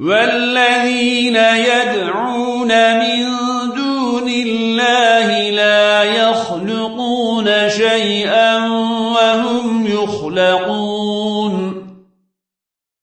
والذين يدعون من دون الله لا يخلقون شيئا وهم يخلقون.